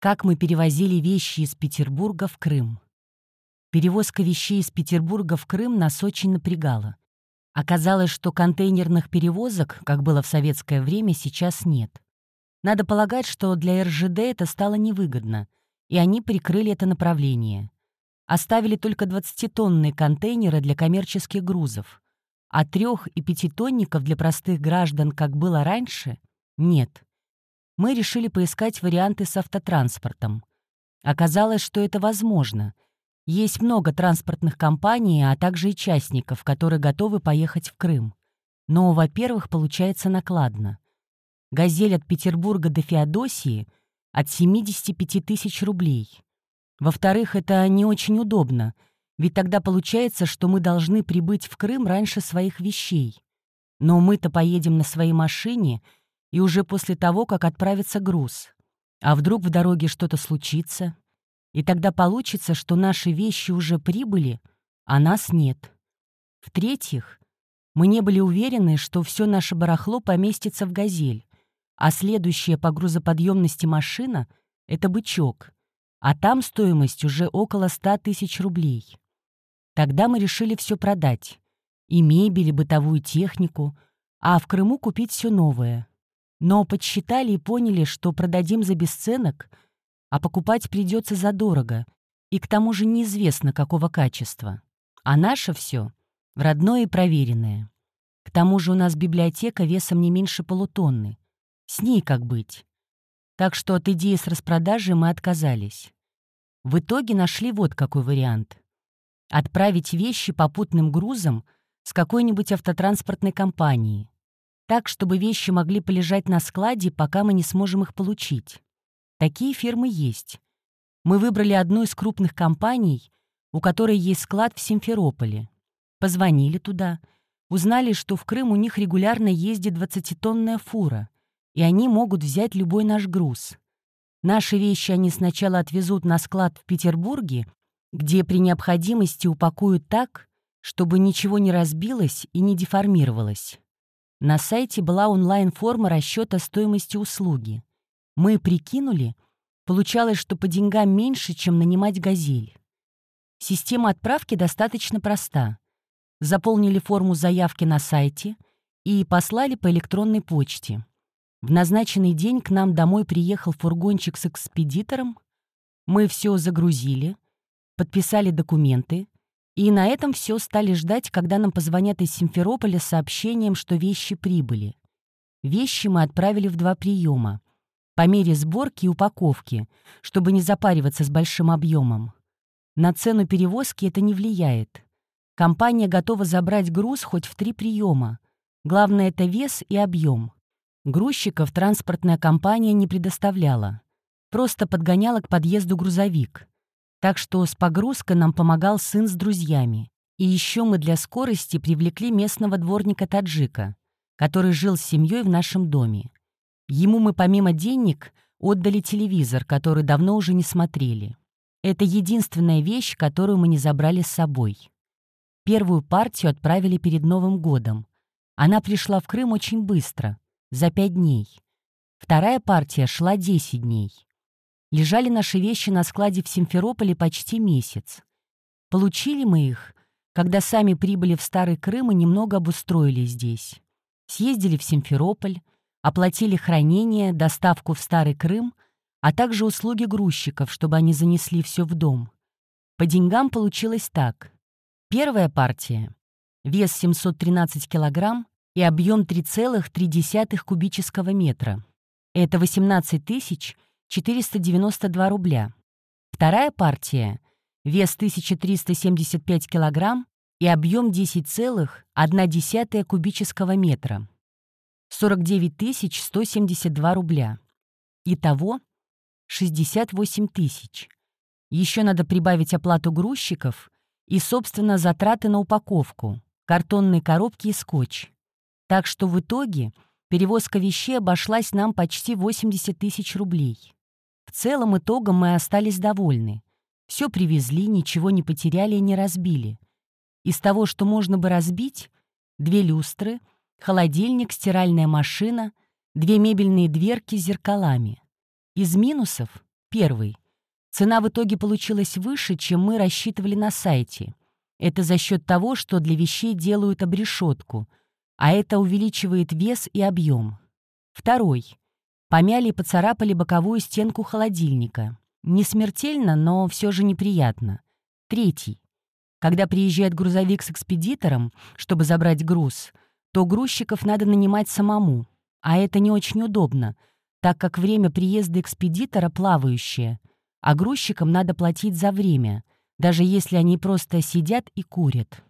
Как мы перевозили вещи из Петербурга в Крым. Перевозка вещей из Петербурга в Крым нас очень напрягала. Оказалось, что контейнерных перевозок, как было в советское время, сейчас нет. Надо полагать, что для РЖД это стало невыгодно, и они прикрыли это направление. Оставили только 20-тонные контейнеры для коммерческих грузов, а трех- и пятитонников для простых граждан, как было раньше, нет. Мы решили поискать варианты с автотранспортом. Оказалось, что это возможно. Есть много транспортных компаний, а также и частников, которые готовы поехать в Крым. Но, во-первых, получается накладно. «Газель» от Петербурга до Феодосии от 75 тысяч рублей. Во-вторых, это не очень удобно, ведь тогда получается, что мы должны прибыть в Крым раньше своих вещей. Но мы-то поедем на своей машине и уже после того, как отправится груз. А вдруг в дороге что-то случится? И тогда получится, что наши вещи уже прибыли, а нас нет. В-третьих, мы не были уверены, что все наше барахло поместится в «Газель», а следующая по грузоподъемности машина — это «Бычок», а там стоимость уже около 100 тысяч рублей. Тогда мы решили все продать. И мебель, и бытовую технику, а в Крыму купить все новое. Но подсчитали и поняли, что продадим за бесценок, а покупать придется задорого, и к тому же неизвестно, какого качества. А наше все родное и проверенное. К тому же у нас библиотека весом не меньше полутонны. С ней как быть? Так что от идеи с распродажей мы отказались. В итоге нашли вот какой вариант. Отправить вещи попутным грузом с какой-нибудь автотранспортной компании. Так, чтобы вещи могли полежать на складе, пока мы не сможем их получить. Такие фирмы есть. Мы выбрали одну из крупных компаний, у которой есть склад в Симферополе. Позвонили туда, узнали, что в Крым у них регулярно ездит 20-тонная фура — и они могут взять любой наш груз. Наши вещи они сначала отвезут на склад в Петербурге, где при необходимости упакуют так, чтобы ничего не разбилось и не деформировалось. На сайте была онлайн-форма расчета стоимости услуги. Мы прикинули, получалось, что по деньгам меньше, чем нанимать «Газель». Система отправки достаточно проста. Заполнили форму заявки на сайте и послали по электронной почте. В назначенный день к нам домой приехал фургончик с экспедитором. Мы все загрузили, подписали документы, и на этом все стали ждать, когда нам позвонят из Симферополя с сообщением, что вещи прибыли. Вещи мы отправили в два приема, по мере сборки и упаковки, чтобы не запариваться с большим объемом. На цену перевозки это не влияет. Компания готова забрать груз хоть в три приема. Главное — это вес и объем. Грузчиков транспортная компания не предоставляла. Просто подгоняла к подъезду грузовик. Так что с погрузкой нам помогал сын с друзьями. И еще мы для скорости привлекли местного дворника-таджика, который жил с семьей в нашем доме. Ему мы помимо денег отдали телевизор, который давно уже не смотрели. Это единственная вещь, которую мы не забрали с собой. Первую партию отправили перед Новым годом. Она пришла в Крым очень быстро — за пять дней. Вторая партия шла 10 дней. Лежали наши вещи на складе в Симферополе почти месяц. Получили мы их, когда сами прибыли в Старый Крым и немного обустроили здесь. Съездили в Симферополь, оплатили хранение, доставку в Старый Крым, а также услуги грузчиков, чтобы они занесли все в дом. По деньгам получилось так. Первая партия. Вес 713 килограмм, и объем 3,3 кубического метра. Это 18 492 рубля. Вторая партия — вес 1375 килограмм и объем 10,1 кубического метра. 49 172 рубля. Итого 68 тысяч. Еще надо прибавить оплату грузчиков и, собственно, затраты на упаковку, картонные коробки и скотч. Так что в итоге перевозка вещей обошлась нам почти 80 тысяч рублей. В целом итогом мы остались довольны. Все привезли, ничего не потеряли и не разбили. Из того, что можно бы разбить, две люстры, холодильник, стиральная машина, две мебельные дверки с зеркалами. Из минусов Первый. Цена в итоге получилась выше, чем мы рассчитывали на сайте. Это за счет того, что для вещей делают обрешетку, а это увеличивает вес и объем. Второй. Помяли и поцарапали боковую стенку холодильника. Не смертельно, но все же неприятно. Третий. Когда приезжает грузовик с экспедитором, чтобы забрать груз, то грузчиков надо нанимать самому, а это не очень удобно, так как время приезда экспедитора плавающее, а грузчикам надо платить за время, даже если они просто сидят и курят.